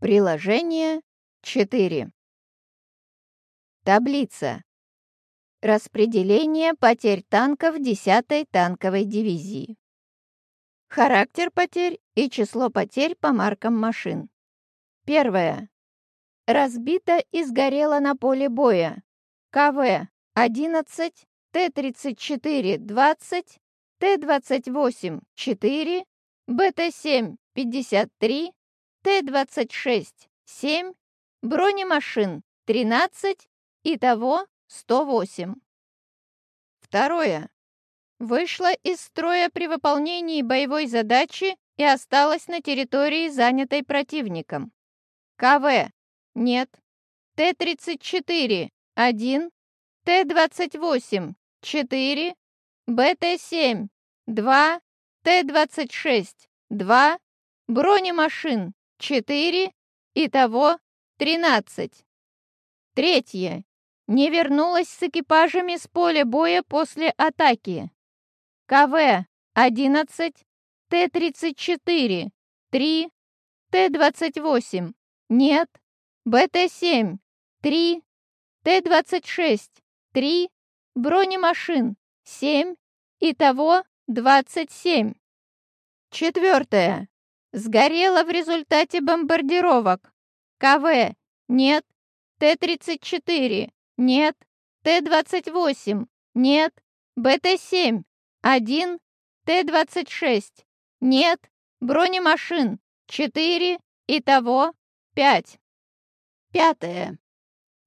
Приложение 4. Таблица. Распределение потерь танков 10-й танковой дивизии. Характер потерь и число потерь по маркам машин. Первое. Разбито и сгорело на поле боя. КВ 11, Т-34 20, Т-28 4, БТ-7 53, Т-26 7, бронемашин 13, итого 108. Второе. Вышла из строя при выполнении боевой задачи и осталась на территории, занятой противником. КВ. Нет. Т-34. 1. Т-28. 4. БТ-7. 2. Т-26. 2. Бронемашин. 4. Итого 13. Третье. Не вернулась с экипажами с поля боя после атаки. КВ 11, Т-34, 3, Т-28, нет, БТ-7, 3, Т-26, 3, бронемашин, 7, итого 27. Четвертое. Сгорело в результате бомбардировок. КВ нет, Т-34 нет, Т-28 нет, БТ-7 1, Т-26 нет, бронемашин 4, итого 5. Пятое.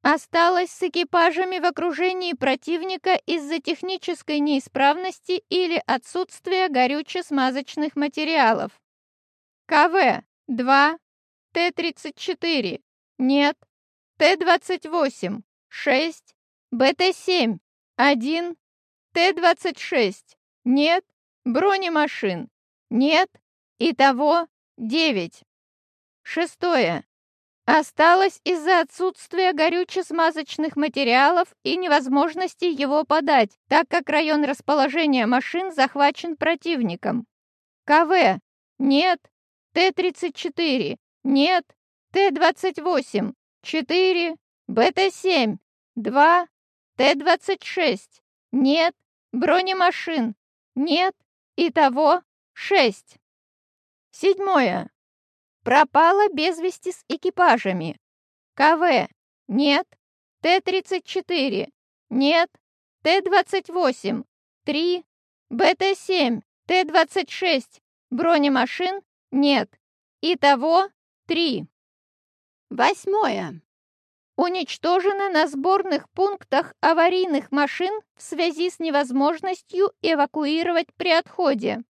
Осталось с экипажами в окружении противника из-за технической неисправности или отсутствия горюче-смазочных материалов. КВ 2, Т-34 нет, Т-28 6, БТ-7 1, Т-26 нет, бронемашин нет, итого 9. Шестое. Осталось из-за отсутствия горюче-смазочных материалов и невозможности его подать, так как район расположения машин захвачен противником. КВ. Нет. Т-34. Нет. Т-28. 4. БТ-7. 2. Т-26. Нет. Бронемашин. Нет. Итого 6. Седьмое. Пропала без вести с экипажами. КВ. Нет. Т-34. Нет. Т-28. 3. БТ-7. Т-26. Бронемашин. Нет. Итого 3. Восьмое. Уничтожено на сборных пунктах аварийных машин в связи с невозможностью эвакуировать при отходе.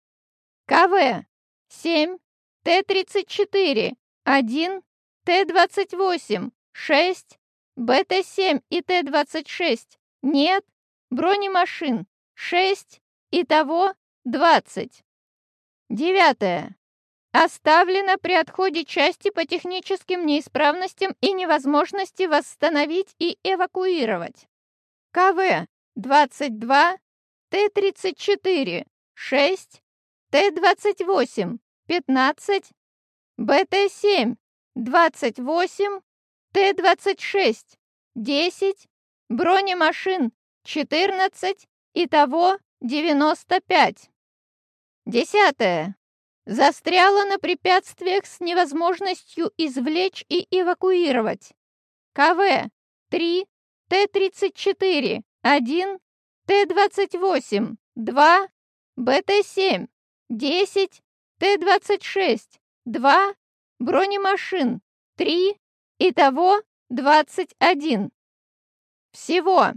КВ 7, Т-34, 1, Т-28, 6, БТ-7 и Т-26 нет, бронемашин 6, итого 20. Девятое. Оставлено при отходе части по техническим неисправностям и невозможности восстановить и эвакуировать. КВ 22, Т-34, 6, Т-28, 15, БТ-7, 28, Т-26, 10, бронемашин 14, итого 95. Десятое застряла на препятствиях с невозможностью извлечь и эвакуировать. КВ 3, Т-34, 1, Т-28, 2, БТ-7, 10, Т-26, 2, бронемашин 3, итого 21. Всего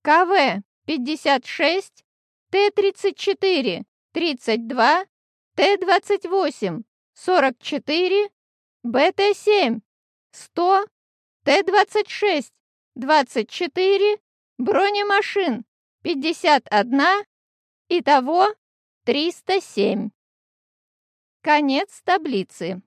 КВ 56, Т-34, 32, Т-28, 44, БТ-7, 100, Т-26, 24, бронемашин, 51, итого 307. Конец таблицы.